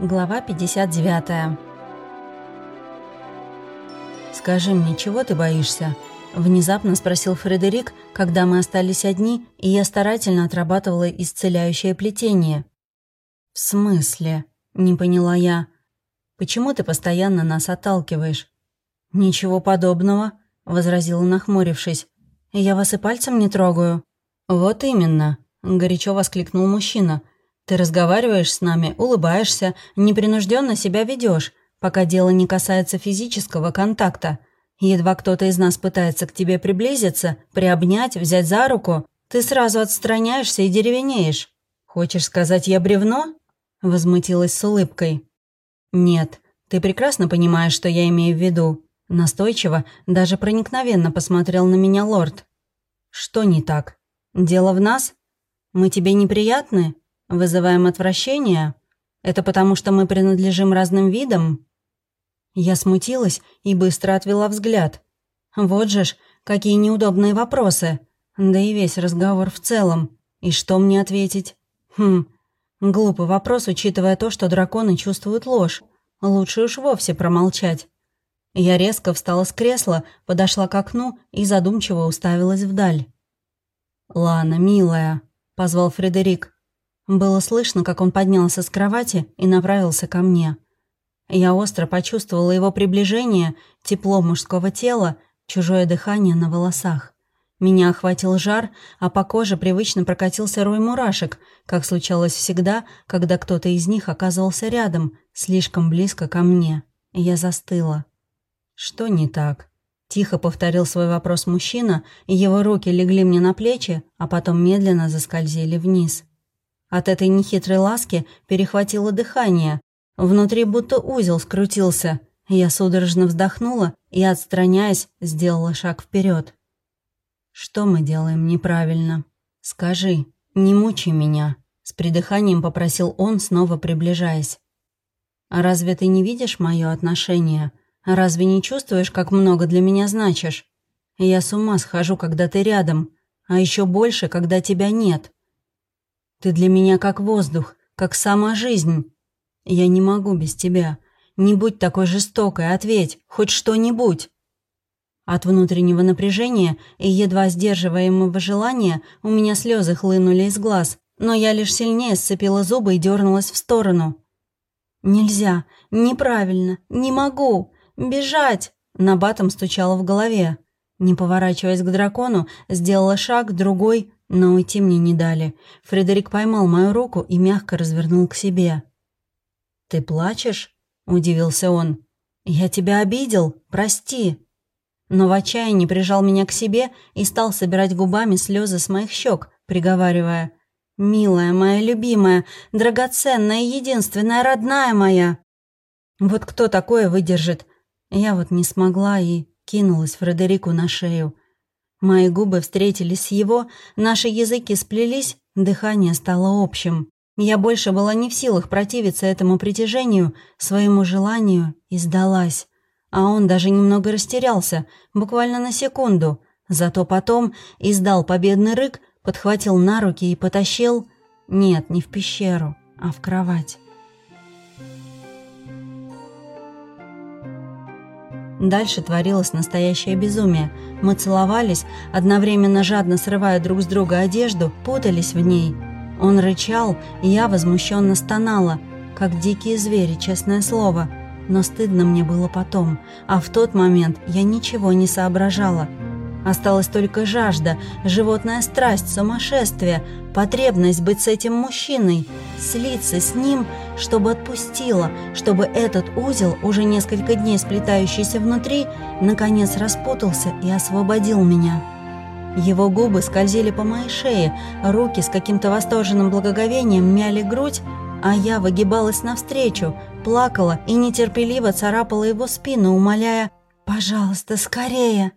Глава 59 «Скажи мне, чего ты боишься?» Внезапно спросил Фредерик, когда мы остались одни, и я старательно отрабатывала исцеляющее плетение. «В смысле?» — не поняла я. «Почему ты постоянно нас отталкиваешь?» «Ничего подобного», — возразила, нахмурившись. «Я вас и пальцем не трогаю». «Вот именно», — горячо воскликнул мужчина. Ты разговариваешь с нами, улыбаешься, непринужденно себя ведешь, пока дело не касается физического контакта. Едва кто-то из нас пытается к тебе приблизиться, приобнять, взять за руку, ты сразу отстраняешься и деревенеешь. Хочешь сказать, я бревно? Возмутилась с улыбкой. Нет, ты прекрасно понимаешь, что я имею в виду. Настойчиво, даже проникновенно посмотрел на меня лорд. Что не так? Дело в нас? Мы тебе неприятны? Вызываем отвращение? Это потому, что мы принадлежим разным видам?» Я смутилась и быстро отвела взгляд. Вот же ж, какие неудобные вопросы. Да и весь разговор в целом. И что мне ответить? Хм, глупый вопрос, учитывая то, что драконы чувствуют ложь. Лучше уж вовсе промолчать. Я резко встала с кресла, подошла к окну и задумчиво уставилась вдаль. «Лана, милая», — позвал Фредерик. Было слышно, как он поднялся с кровати и направился ко мне. Я остро почувствовала его приближение, тепло мужского тела, чужое дыхание на волосах. Меня охватил жар, а по коже привычно прокатился рой мурашек, как случалось всегда, когда кто-то из них оказывался рядом, слишком близко ко мне. Я застыла. «Что не так?» Тихо повторил свой вопрос мужчина, и его руки легли мне на плечи, а потом медленно заскользили вниз. От этой нехитрой ласки перехватило дыхание. Внутри будто узел скрутился. Я судорожно вздохнула и, отстраняясь, сделала шаг вперед. «Что мы делаем неправильно? Скажи, не мучай меня», — с придыханием попросил он, снова приближаясь. «А разве ты не видишь мое отношение? Разве не чувствуешь, как много для меня значишь? Я с ума схожу, когда ты рядом, а еще больше, когда тебя нет. Ты для меня как воздух, как сама жизнь. Я не могу без тебя. Не будь такой жестокой, ответь, хоть что-нибудь». От внутреннего напряжения и едва сдерживаемого желания у меня слезы хлынули из глаз, но я лишь сильнее сцепила зубы и дернулась в сторону. «Нельзя, неправильно, не могу, бежать!» Набатом стучала в голове. Не поворачиваясь к дракону, сделала шаг, другой, но уйти мне не дали. Фредерик поймал мою руку и мягко развернул к себе. «Ты плачешь?» — удивился он. «Я тебя обидел? Прости!» Но в отчаянии прижал меня к себе и стал собирать губами слезы с моих щек, приговаривая «Милая моя любимая, драгоценная, единственная, родная моя!» Вот кто такое выдержит? Я вот не смогла и кинулась Фредерику на шею. Мои губы встретились с его, наши языки сплелись, дыхание стало общим. Я больше была не в силах противиться этому притяжению, своему желанию, и сдалась. А он даже немного растерялся, буквально на секунду. Зато потом издал победный рык, подхватил на руки и потащил... Нет, не в пещеру, а в кровать. Дальше творилось настоящее безумие. Мы целовались, одновременно жадно срывая друг с друга одежду, путались в ней. Он рычал, и я возмущенно стонала, как дикие звери, честное слово. Но стыдно мне было потом, а в тот момент я ничего не соображала – Осталась только жажда, животная страсть, сумасшествие, потребность быть с этим мужчиной, слиться с ним, чтобы отпустила, чтобы этот узел, уже несколько дней сплетающийся внутри, наконец распутался и освободил меня. Его губы скользили по моей шее, руки с каким-то восторженным благоговением мяли грудь, а я выгибалась навстречу, плакала и нетерпеливо царапала его спину, умоляя «Пожалуйста, скорее!»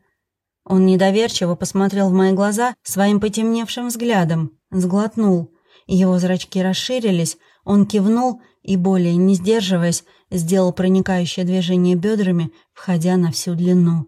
Он недоверчиво посмотрел в мои глаза своим потемневшим взглядом, сглотнул. Его зрачки расширились, он кивнул и, более не сдерживаясь, сделал проникающее движение бедрами, входя на всю длину.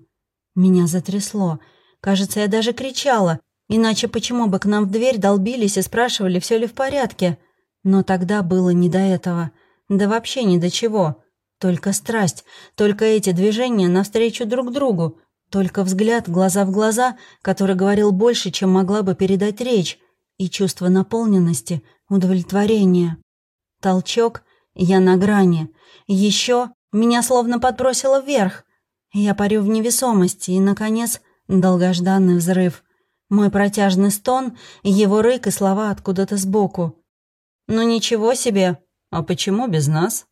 Меня затрясло. Кажется, я даже кричала. Иначе почему бы к нам в дверь долбились и спрашивали, все ли в порядке? Но тогда было не до этого. Да вообще ни до чего. Только страсть, только эти движения навстречу друг другу, только взгляд глаза в глаза, который говорил больше, чем могла бы передать речь, и чувство наполненности, удовлетворения. Толчок, я на грани. Еще меня словно подбросило вверх. Я парю в невесомости, и, наконец, долгожданный взрыв. Мой протяжный стон, его рык и слова откуда-то сбоку. «Ну ничего себе! А почему без нас?»